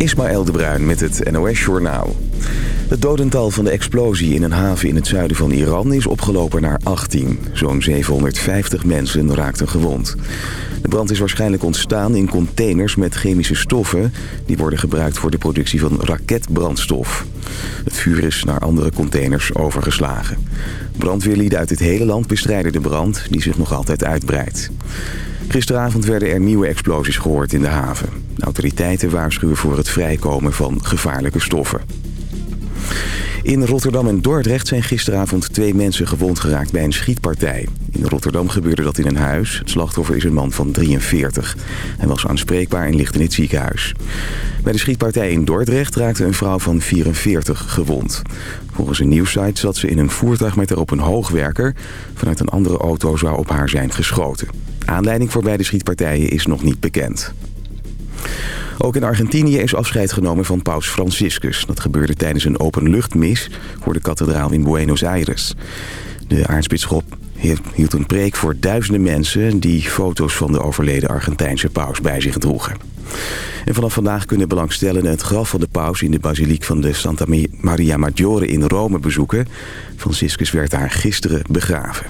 Ismaël de Bruin met het NOS Journaal. Het dodental van de explosie in een haven in het zuiden van Iran is opgelopen naar 18. Zo'n 750 mensen raakten gewond. De brand is waarschijnlijk ontstaan in containers met chemische stoffen... die worden gebruikt voor de productie van raketbrandstof. Het vuur is naar andere containers overgeslagen. Brandweerlieden uit het hele land bestrijden de brand die zich nog altijd uitbreidt. Gisteravond werden er nieuwe explosies gehoord in de haven. Autoriteiten waarschuwen voor het vrijkomen van gevaarlijke stoffen. In Rotterdam en Dordrecht zijn gisteravond twee mensen gewond geraakt bij een schietpartij. In Rotterdam gebeurde dat in een huis. Het slachtoffer is een man van 43. Hij was aanspreekbaar en ligt in het ziekenhuis. Bij de schietpartij in Dordrecht raakte een vrouw van 44 gewond. Volgens een nieuwssite zat ze in een voertuig met erop een hoogwerker. Vanuit een andere auto zou op haar zijn geschoten. Aanleiding voor beide schietpartijen is nog niet bekend. Ook in Argentinië is afscheid genomen van paus Franciscus. Dat gebeurde tijdens een openluchtmis voor de kathedraal in Buenos Aires. De aartsbisschop hield een preek voor duizenden mensen... die foto's van de overleden Argentijnse paus bij zich droegen. En vanaf vandaag kunnen belangstellenden het graf van de paus... in de basiliek van de Santa Maria Maggiore in Rome bezoeken. Franciscus werd daar gisteren begraven.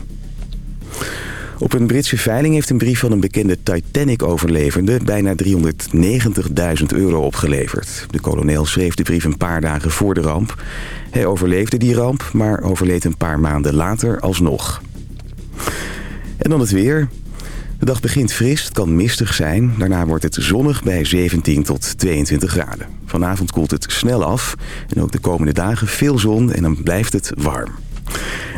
Op een Britse veiling heeft een brief van een bekende Titanic-overlevende... bijna 390.000 euro opgeleverd. De kolonel schreef de brief een paar dagen voor de ramp. Hij overleefde die ramp, maar overleed een paar maanden later alsnog. En dan het weer. De dag begint fris, het kan mistig zijn. Daarna wordt het zonnig bij 17 tot 22 graden. Vanavond koelt het snel af. En ook de komende dagen veel zon en dan blijft het warm.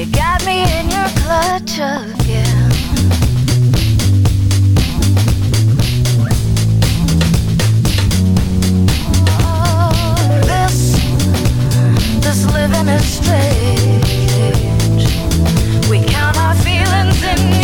You got me in your clutch again. Oh, this, this living is strange. We count our feelings in.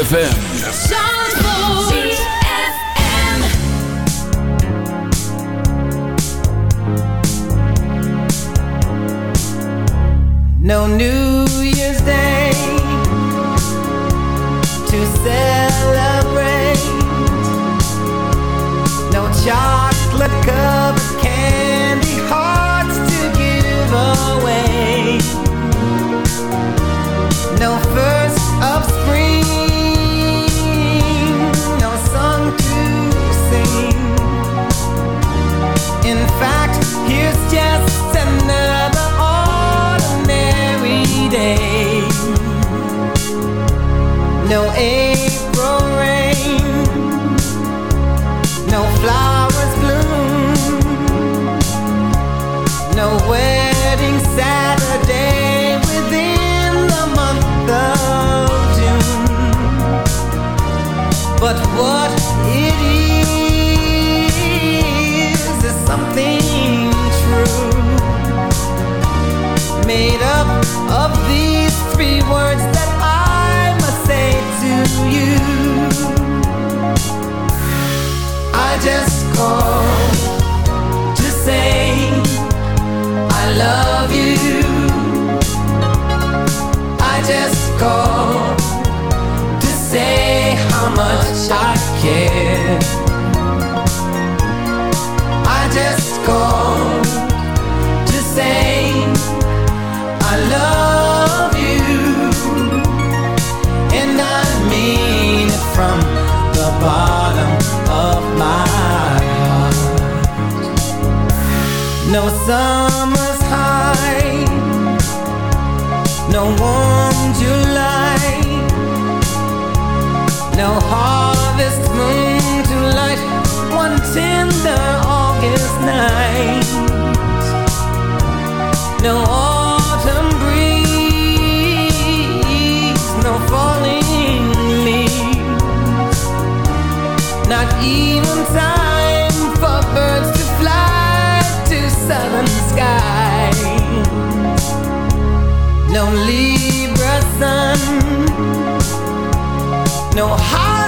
I summer's high No warm July. No harvest moon to light. One tender August night. No Libra sun. No heart.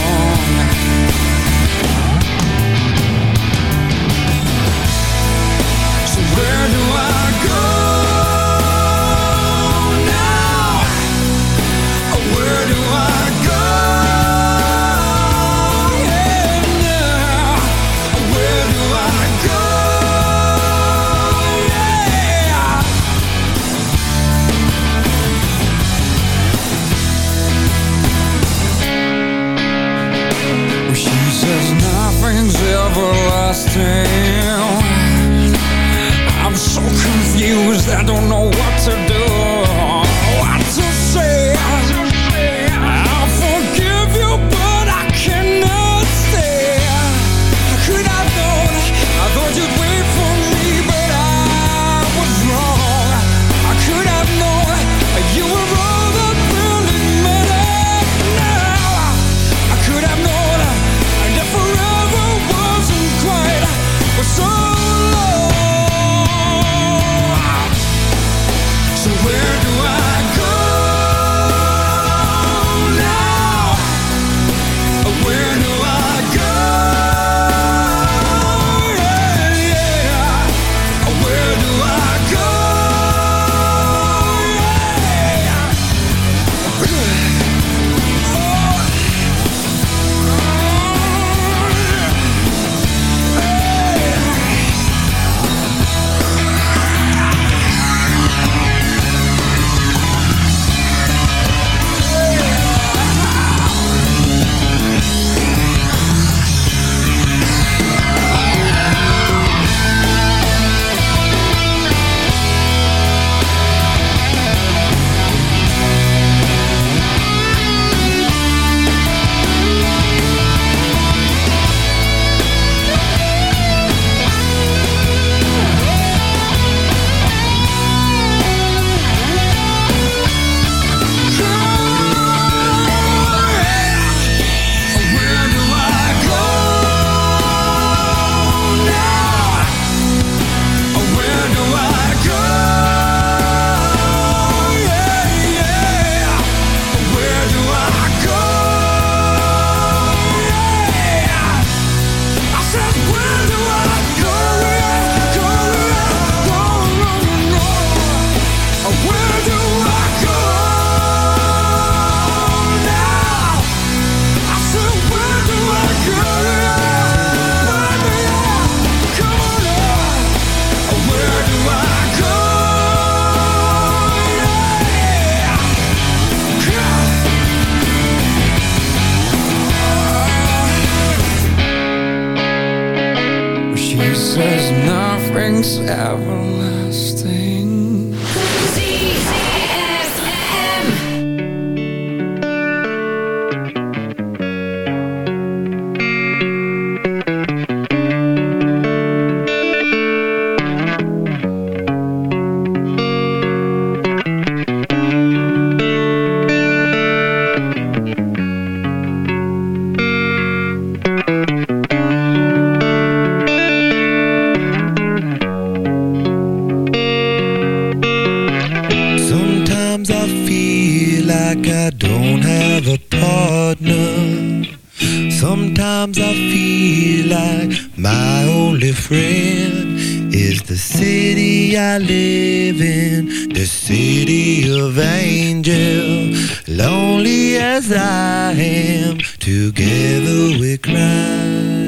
Take I am. Together place I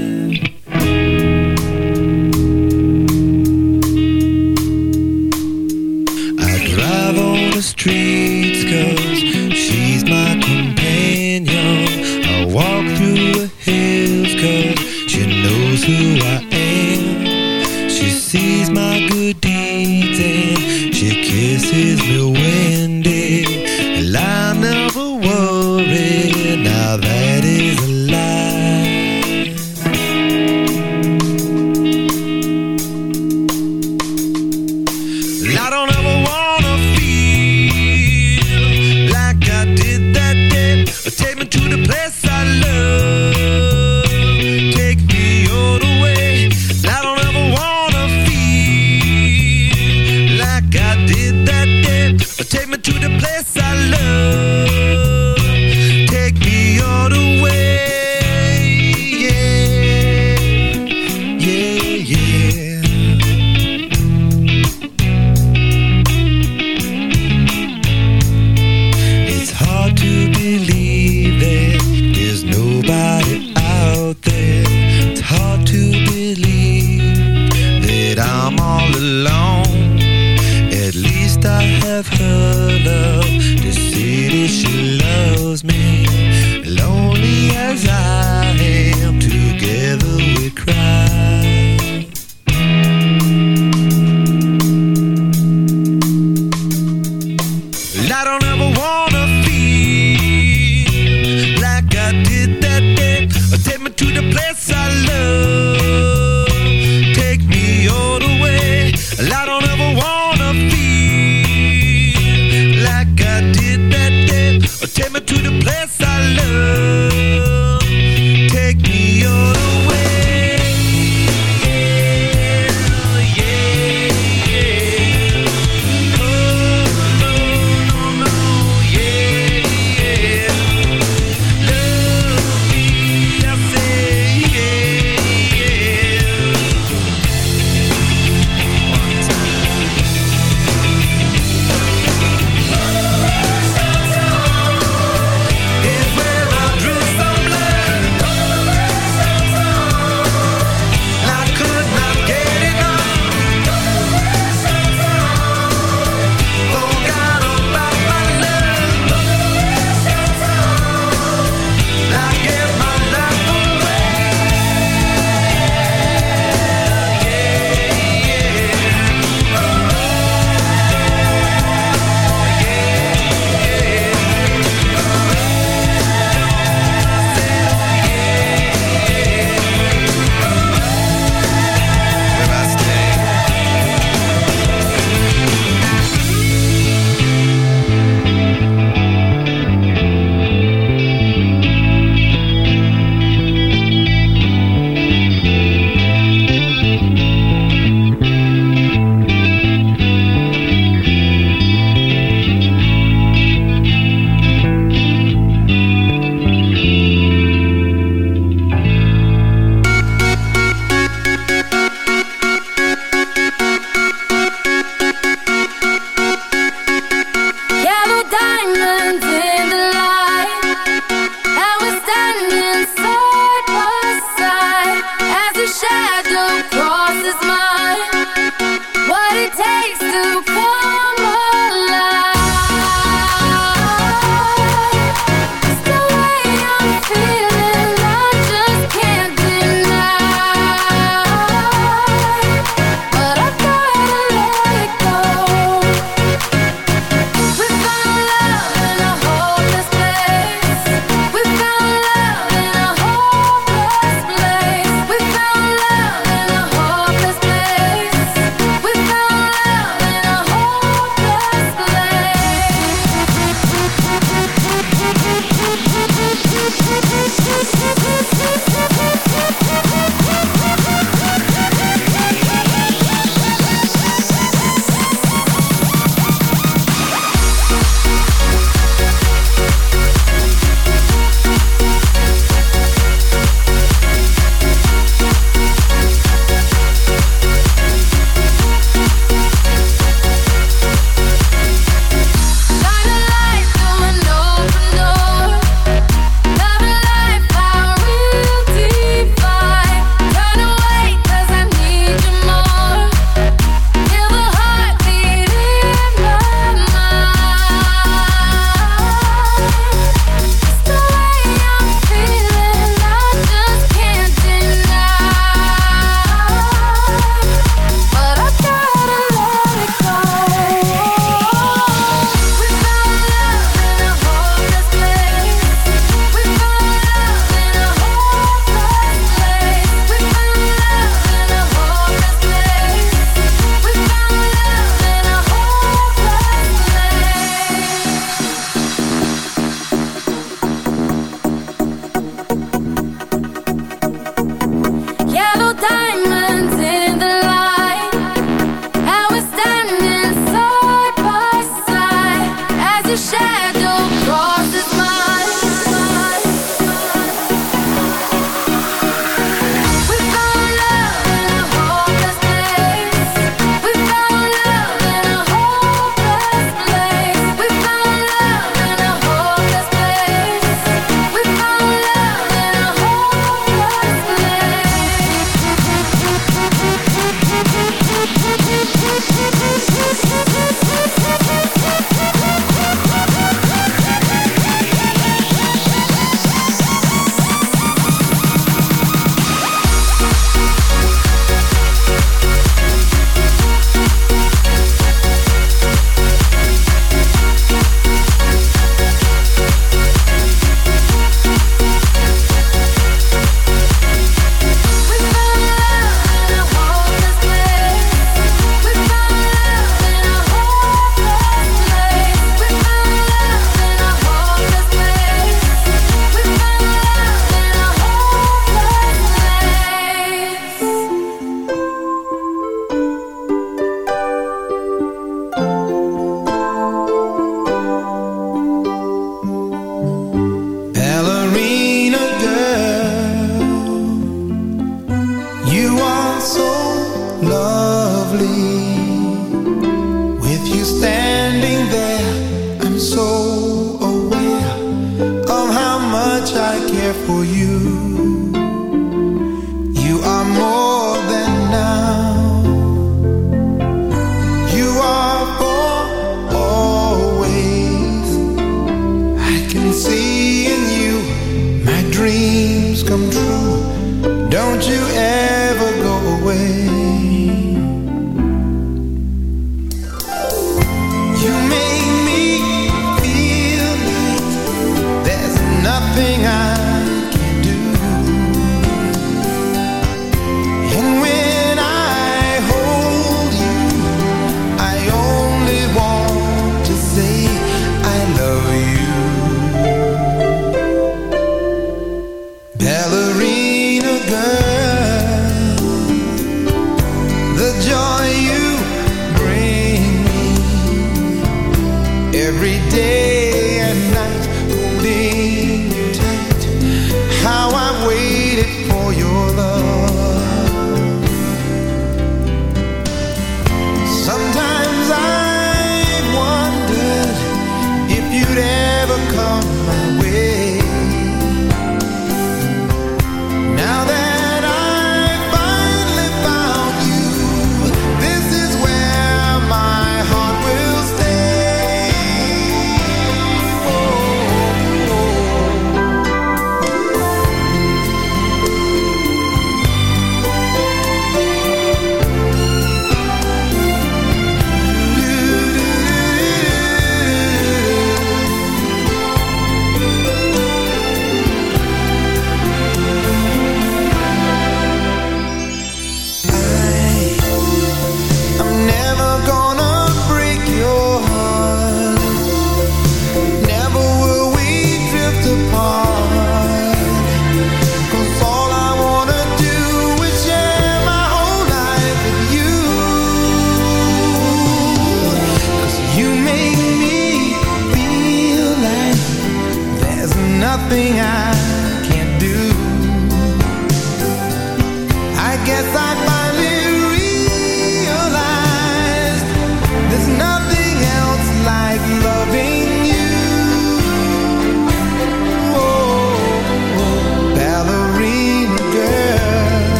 you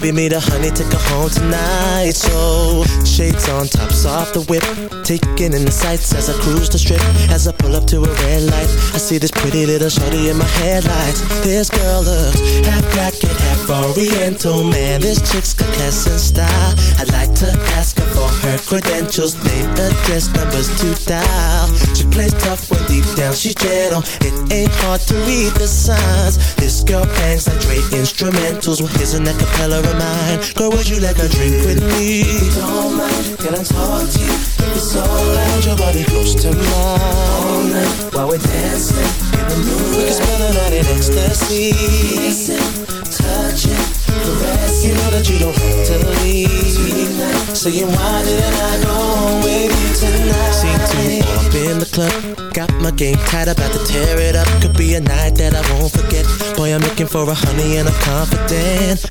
Maybe meet a honey, take her home tonight. So shades on, tops off the whip, taking in the sights as I cruise the strip. As I pull up to a red light, I see this pretty little shorty in my headlights. This girl looks half black and half oriental, man. This chick's got class and style. I'd like credentials, name, address, numbers to dial. She plays tough when deep down she's gentle. It ain't hard to read the signs. This girl bangs like Dre instrumentals. Well, here's an acapella of mine. Girl, would you like a drink with me? Don't mind, can I talk to you? It's alright, your body close to mine. All night while we're dancing in the moonlight. We can spend the night in ecstasy. Kissing, touching, caressing. You know that you don't have to leave. Saying why didn't I go home with you tonight? Seem to up in the club, got my game tight, about to tear it up. Could be a night that I won't forget. Boy, I'm looking for a honey and I'm confident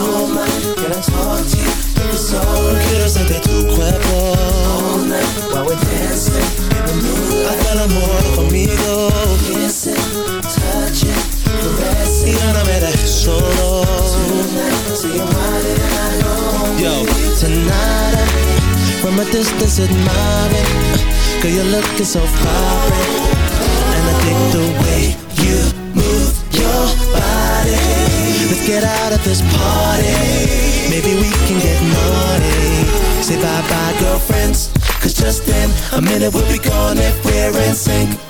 Can I you? All night while we're dancing in the moonlight Tonight, you're mine uh, uh, and I know Yo, tonight From a distance admiring Girl, you're looking so vibrant And I dig the way you Let's get out of this party. Maybe we can get money. Say bye-bye girlfriends. Cause just in a minute we'll be gone if we're in sync.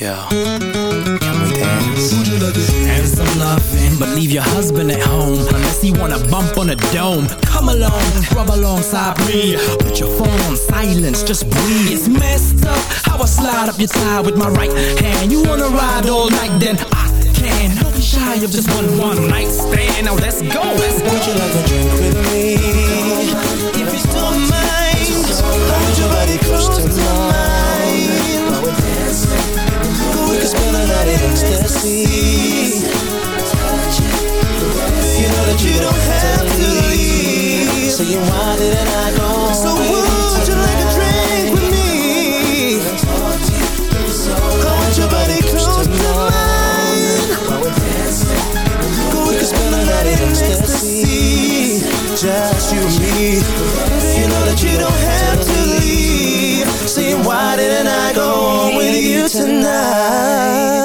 Yeah. can we dance? And some loving, but leave your husband at home Unless he wanna bump on a dome. Come along, rub alongside me. Put your phone on silence, just breathe. It's messed up how I slide up your thigh with my right hand. You wanna ride all night, then I can Don't of just one one night stand. Now let's go, let's go. Would you like a drink with me? If you don't mind Hold your body close to mine. We can spend the night in ecstasy. You know that you don't have to leave. So you want it and I don't tonight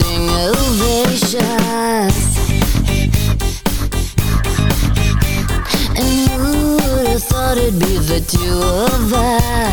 standing ovation. And who would have thought it'd be the two of us?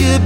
You,